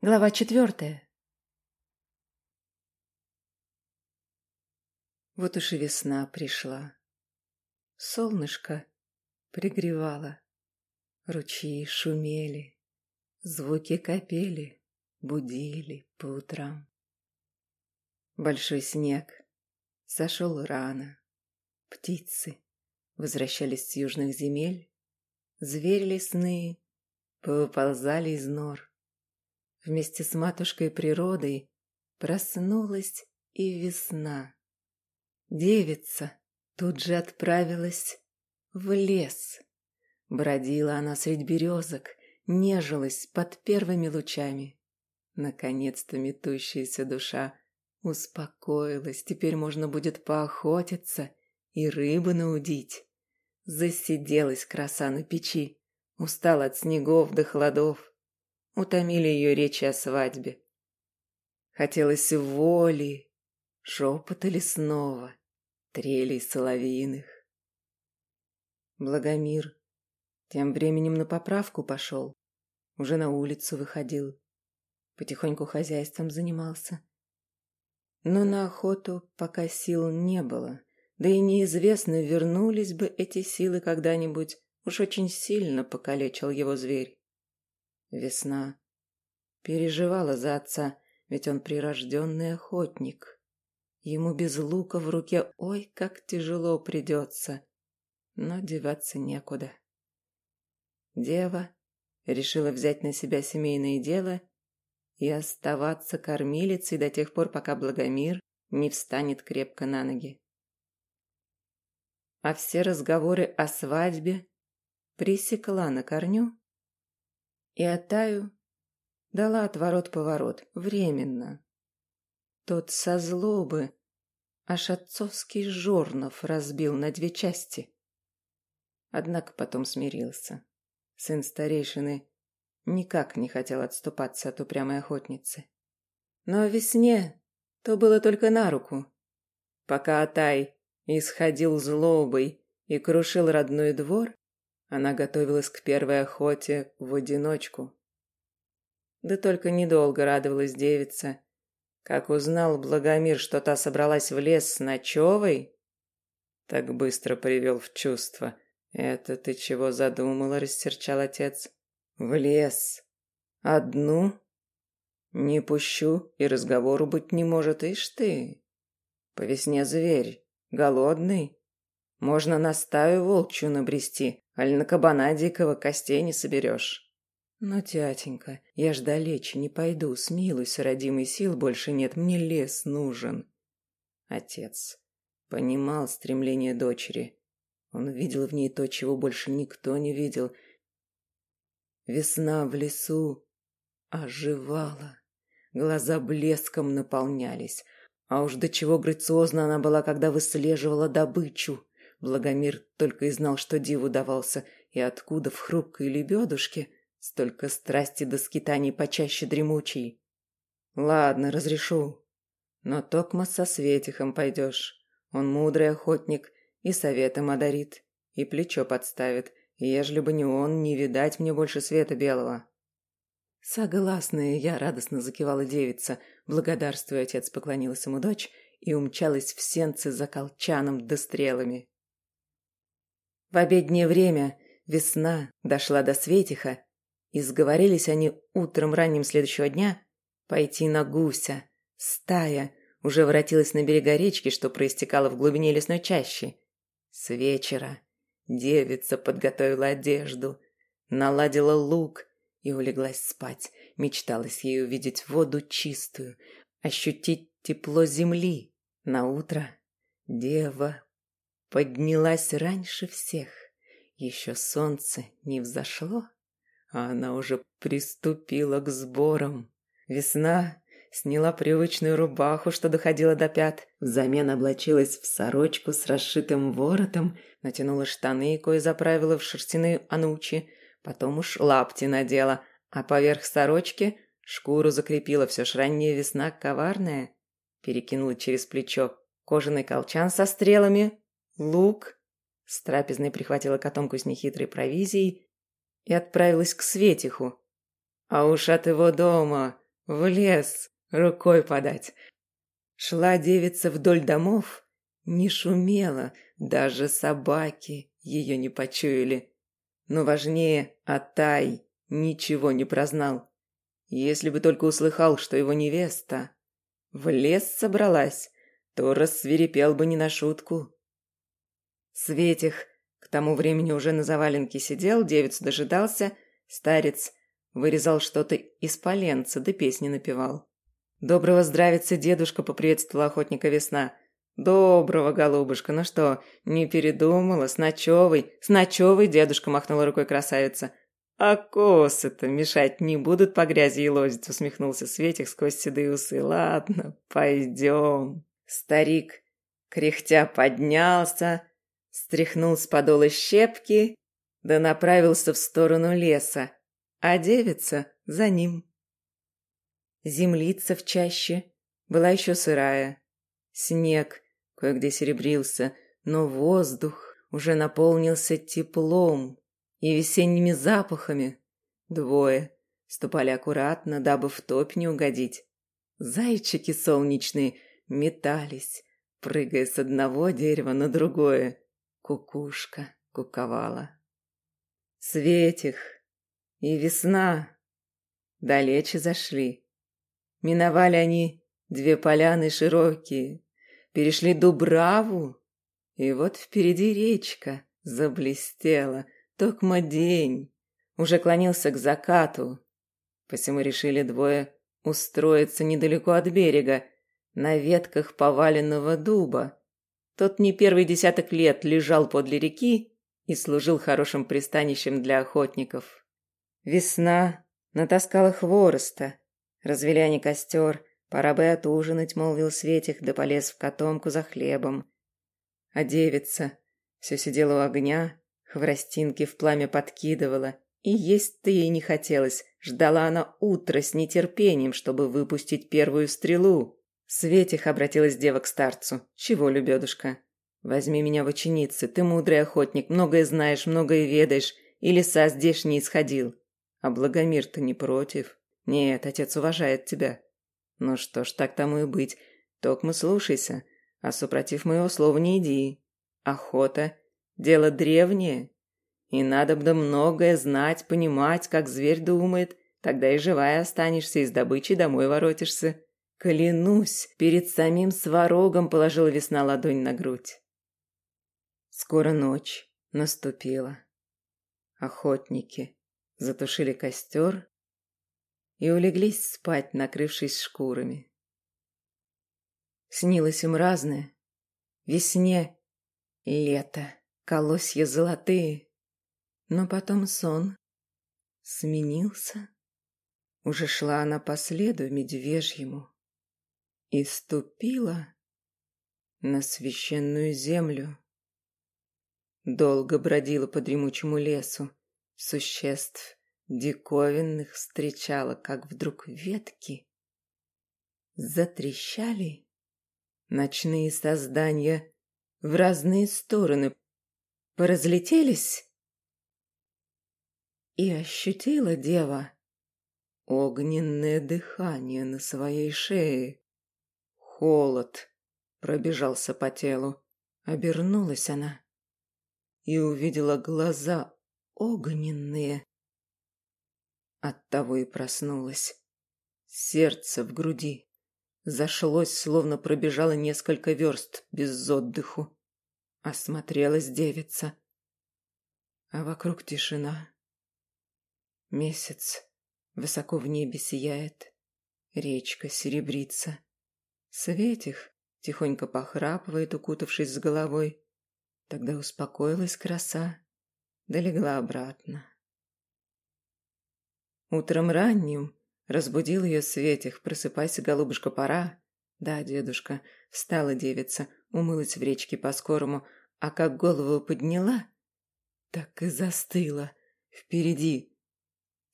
Глава четвертая. Вот уж и весна пришла. Солнышко пригревало, ручьи шумели, звуки капели будили по утрам. Большой снег сошел рано, птицы возвращались с южных земель, звери лесные повыползали из нор. Вместе с матушкой природой проснулась и весна. Девица тут же отправилась в лес. Бродила она средь березок, нежилась под первыми лучами. Наконец-то метущаяся душа успокоилась, теперь можно будет поохотиться и рыбы наудить. Засиделась краса на печи, устала от снегов до холодов утомили ее речи о свадьбе. Хотелось воли, шепота лесного, трелей соловьиных. Благомир тем временем на поправку пошел, уже на улицу выходил, потихоньку хозяйством занимался. Но на охоту пока сил не было, да и неизвестно, вернулись бы эти силы когда-нибудь, уж очень сильно покалечил его зверь. Весна. Переживала за отца, ведь он прирожденный охотник. Ему без лука в руке ой, как тяжело придется. Но деваться некуда. Дева решила взять на себя семейное дело и оставаться кормилицей до тех пор, пока Благомир не встанет крепко на ноги. А все разговоры о свадьбе пресекла на корню и Атаю дала отворот-поворот, временно. Тот со злобы аж отцовский жорнов разбил на две части. Однако потом смирился. Сын старейшины никак не хотел отступаться от упрямой охотницы. Но весне то было только на руку. Пока Атай исходил злобой и крушил родной двор, она готовилась к первой охоте в одиночку. Да только недолго радовалась девица. Как узнал Благомир, что та собралась в лес с ночевой, так быстро привел в чувство. «Это ты чего задумала?» – растерчал отец. «В лес. Одну? Не пущу, и разговору быть не может, ишь ты. По весне зверь, голодный. Можно на стаю волчью набрести, аль на кабана дикого костей не соберешь. Но, тятенька, я ж далече не пойду, смилуйся, родимый сил больше нет, мне лес нужен. Отец понимал стремление дочери. Он видел в ней то, чего больше никто не видел. Весна в лесу оживала, глаза блеском наполнялись, а уж до чего грациозна она была, когда выслеживала добычу. Благомир только и знал, что диву давался, и откуда в хрупкой лебедушке столько страсти до скитаний почаще дремучей. Ладно, разрешу. Но токмо со Светихом пойдешь. Он мудрый охотник и советом одарит, и плечо подставит, и ежели бы не он, не видать мне больше света белого. Согласная, я радостно закивала девица, благодарствуя отец поклонилась ему дочь и умчалась в сенцы за колчаном да стрелами. В обеднее время весна дошла до Светиха, и сговорились они утром ранним следующего дня пойти на гуся. Стая уже воротилась на берега речки, что проистекала в глубине лесной чащи. С вечера девица подготовила одежду, наладила лук и улеглась спать. Мечталось ей увидеть воду чистую, ощутить тепло земли. На утро дева поднялась раньше всех. Еще солнце не взошло, а она уже приступила к сборам. Весна сняла привычную рубаху, что доходила до пят, взамен облачилась в сорочку с расшитым воротом, натянула штаны, кое заправила в шерстяные анучи, потом уж лапти надела, а поверх сорочки шкуру закрепила, все ж ранняя весна коварная. Перекинула через плечо кожаный колчан со стрелами, лук. С трапезной прихватила котомку с нехитрой провизией и отправилась к Светиху. А уж от его дома в лес рукой подать. Шла девица вдоль домов, не шумела, даже собаки ее не почуяли. Но важнее, Атай ничего не прознал. Если бы только услыхал, что его невеста в лес собралась, то рассверепел бы не на шутку. Светих к тому времени уже на заваленке сидел, девицу дожидался, старец вырезал что-то из поленца, да песни напевал. «Доброго здравица, дедушка!» — поприветствовала охотника весна. «Доброго, голубушка! Ну что, не передумала? С ночевой? С ночевой!» — дедушка махнула рукой красавица. «А косы-то мешать не будут по грязи и лозить», — усмехнулся Светик сквозь седые усы. «Ладно, пойдем». Старик, кряхтя, поднялся, стряхнул с подола щепки, да направился в сторону леса, а девица за ним. Землица в чаще была еще сырая. Снег кое-где серебрился, но воздух уже наполнился теплом и весенними запахами. Двое ступали аккуратно, дабы в топь не угодить. Зайчики солнечные метались, прыгая с одного дерева на другое. Кукушка куковала. Светих и весна далече зашли. Миновали они две поляны широкие, перешли Дубраву, и вот впереди речка заблестела, токма день, уже клонился к закату. Посему решили двое устроиться недалеко от берега, на ветках поваленного дуба. Тот не первый десяток лет лежал подле реки и служил хорошим пристанищем для охотников. Весна натаскала хвороста. Развели они костер, пора бы отужинать, молвил Светих, да полез в котомку за хлебом. А девица все сидела у огня, хворостинки в пламя подкидывала, и есть-то ей не хотелось, ждала она утро с нетерпением, чтобы выпустить первую стрелу. Светих обратилась дева к старцу. «Чего, любедушка? Возьми меня в ученицы, ты мудрый охотник, многое знаешь, многое ведаешь, и леса здесь не исходил. А Благомир-то не против. Нет, отец уважает тебя. Ну что ж, так тому и быть. Токмо слушайся, а супротив моего слова не иди. Охота – дело древнее, и надо бы многое знать, понимать, как зверь думает, тогда и живая останешься, и с добычей домой воротишься». Клянусь, перед самим сварогом положила весна ладонь на грудь. Скоро ночь наступила. Охотники затушили костер и улеглись спать, накрывшись шкурами. Снилось им разное. Весне лето, колосья золотые. Но потом сон сменился. Уже шла она по следу медвежьему и ступила на священную землю. Долго бродила по дремучему лесу, существ диковинных встречала, как вдруг ветки затрещали. Ночные создания в разные стороны поразлетелись, и ощутила дева огненное дыхание на своей шее. Холод пробежался по телу. Обернулась она и увидела глаза огненные. Оттого и проснулась. Сердце в груди зашлось, словно пробежало несколько верст без отдыху. Осмотрелась девица. А вокруг тишина. Месяц высоко в небе сияет. Речка серебрится. Светих тихонько похрапывает, укутавшись с головой. Тогда успокоилась краса, да легла обратно. Утром ранним разбудил ее Светих. «Просыпайся, голубушка, пора». «Да, дедушка». Встала девица, умылась в речке по-скорому, а как голову подняла, так и застыла. Впереди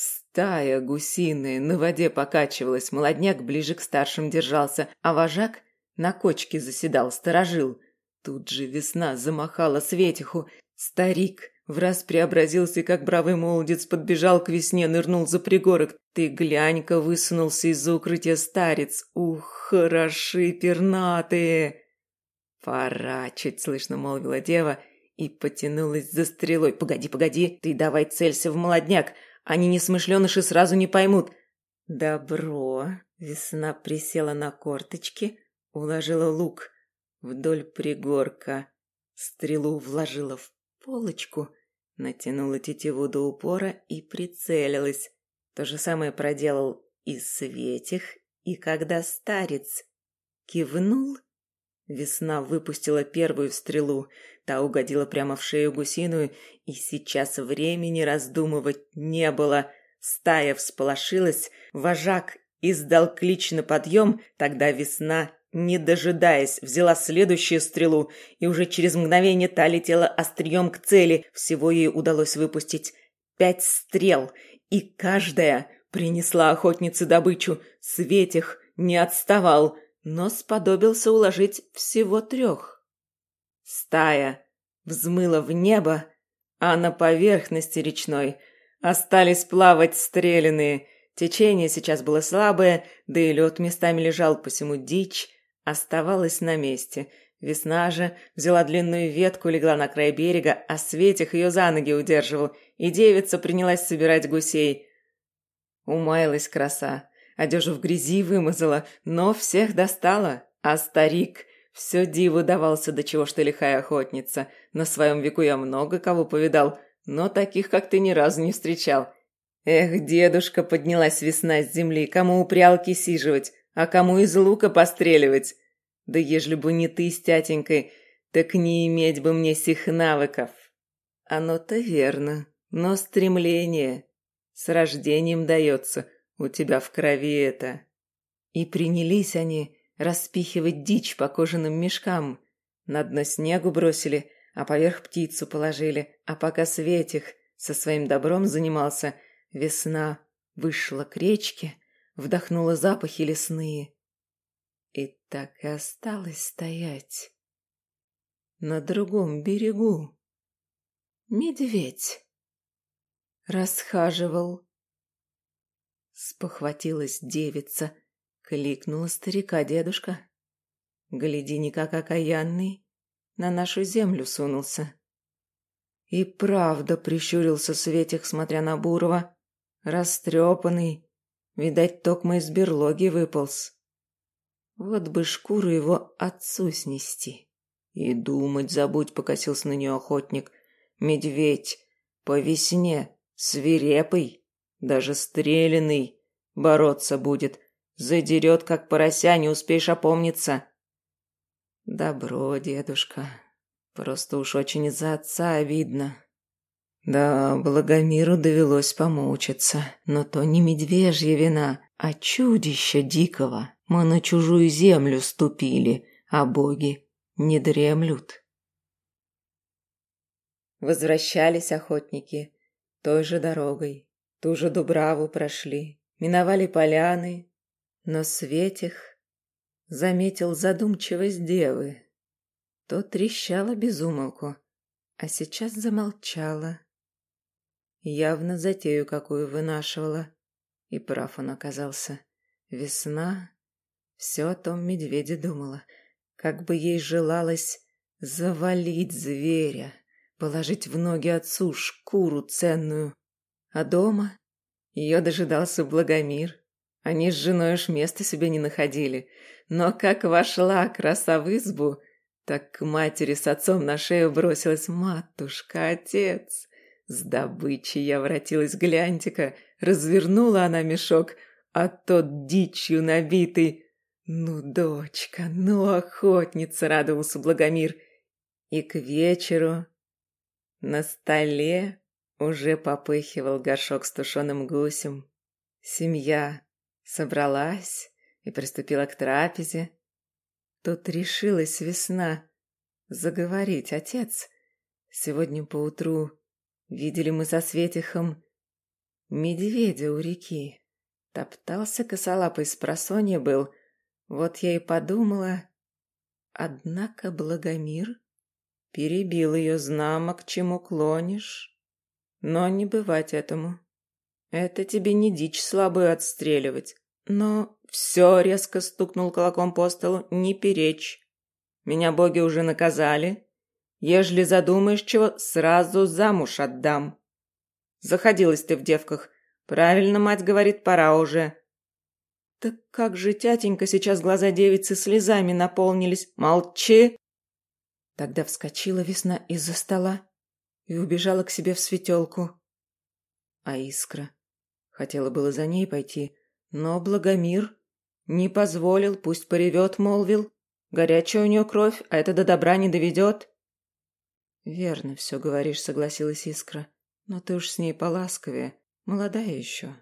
Стая гусиная на воде покачивалась, молодняк ближе к старшим держался, а вожак на кочке заседал, сторожил. Тут же весна замахала светиху. Старик В раз преобразился как бравый молодец подбежал к весне, нырнул за пригорок. Ты глянь-ка, высунулся из-за укрытия старец. Ух, хороши пернатые! Пора, чуть слышно молвила дева и потянулась за стрелой. Погоди, погоди, ты давай целься в молодняк. Они несмышленыши сразу не поймут. Добро. Весна присела на корточки, уложила лук вдоль пригорка, стрелу вложила в полочку, натянула тетиву до упора и прицелилась. То же самое проделал и Светих, и когда старец кивнул, весна выпустила первую стрелу, та угодила прямо в шею гусиную, и сейчас времени раздумывать не было. Стая всполошилась, вожак издал клич на подъем, тогда весна не дожидаясь, взяла следующую стрелу, и уже через мгновение та летела острием к цели. Всего ей удалось выпустить пять стрел, и каждая принесла охотнице добычу. Светих не отставал, но сподобился уложить всего трех. Стая взмыла в небо, а на поверхности речной остались плавать стреляные. Течение сейчас было слабое, да и лед местами лежал, посему дичь оставалась на месте. Весна же взяла длинную ветку, легла на край берега, а Светих ее за ноги удерживал, и девица принялась собирать гусей. Умаялась краса, одежу в грязи вымазала, но всех достала, а старик все диву давался, до чего что лихая охотница. На своем веку я много кого повидал, но таких, как ты, ни разу не встречал. Эх, дедушка, поднялась весна с земли, кому у прялки сиживать, а кому из лука постреливать? Да ежели бы не ты с тятенькой, так не иметь бы мне сих навыков. Оно-то верно, но стремление с рождением дается, у тебя в крови это. И принялись они распихивать дичь по кожаным мешкам. На дно снегу бросили, а поверх птицу положили, а пока Светих со своим добром занимался, весна вышла к речке, вдохнула запахи лесные. И так и осталось стоять. На другом берегу. Медведь. Расхаживал. Спохватилась девица, кликнула старика дедушка. Гляди, никак окаянный, на нашу землю сунулся. И правда прищурился Светик, смотря на Бурова, растрепанный, Видать, токмо из берлоги выполз. Вот бы шкуру его отцу снести. И думать забудь, покосился на нее охотник. Медведь по весне свирепый, даже стрелянный, бороться будет. Задерет, как порося, не успеешь опомниться. Добро, дедушка. Просто уж очень из-за отца обидно. Да, Благомиру довелось помучиться, но то не медвежья вина, а чудище дикого. Мы на чужую землю ступили, а боги не дремлют. Возвращались охотники той же дорогой, ту же Дубраву прошли, миновали поляны, но Светих заметил задумчивость девы. То трещала безумолку, а сейчас замолчала Явно затею какую вынашивала. И прав он оказался. Весна все о том медведе думала. Как бы ей желалось завалить зверя, положить в ноги отцу шкуру ценную. А дома ее дожидался Благомир. Они с женой уж места себе не находили. Но как вошла краса в избу, так к матери с отцом на шею бросилась матушка, отец. С добычей я воротилась, гляньте-ка, развернула она мешок, а тот дичью набитый. Ну, дочка, ну, охотница, радовался Благомир. И к вечеру на столе уже попыхивал горшок с тушеным гусем. Семья собралась и приступила к трапезе. Тут решилась весна заговорить отец. Сегодня поутру Видели мы со Светихом медведя у реки. Топтался косолапый с просонья был. Вот я и подумала. Однако Благомир Перебил ее знамо, к чему клонишь. Но не бывать этому. Это тебе не дичь слабую отстреливать. Но все резко стукнул кулаком по столу, не перечь. Меня боги уже наказали. Ежели задумаешь чего, сразу замуж отдам. Заходилась ты в девках. Правильно мать говорит, пора уже. Так как же, тятенька, сейчас глаза девицы слезами наполнились. Молчи! Тогда вскочила весна из-за стола и убежала к себе в светелку. А искра хотела было за ней пойти, но Благомир не позволил, пусть поревет, молвил. Горячая у нее кровь, а это до добра не доведет. Верно все говоришь, согласилась Искра. Но ты уж с ней поласковее, молодая еще.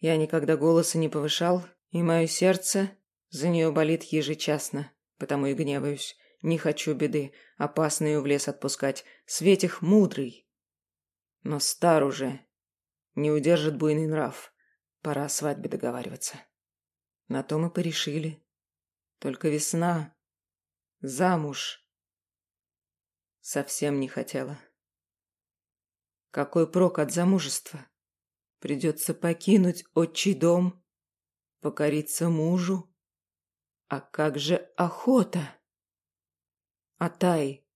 Я никогда голоса не повышал, и мое сердце за нее болит ежечасно, потому и гневаюсь. Не хочу беды, опасно ее в лес отпускать. Светих мудрый. Но стар уже. Не удержит буйный нрав. Пора о свадьбе договариваться. На то мы порешили. Только весна. Замуж. Совсем не хотела. Какой прок от замужества? Придется покинуть отчий дом, покориться мужу. А как же охота? Атай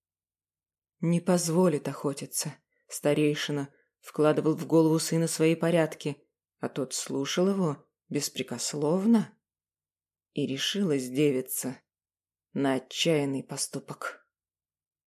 не позволит охотиться. Старейшина вкладывал в голову сына свои порядки, а тот слушал его беспрекословно и решилась девица на отчаянный поступок.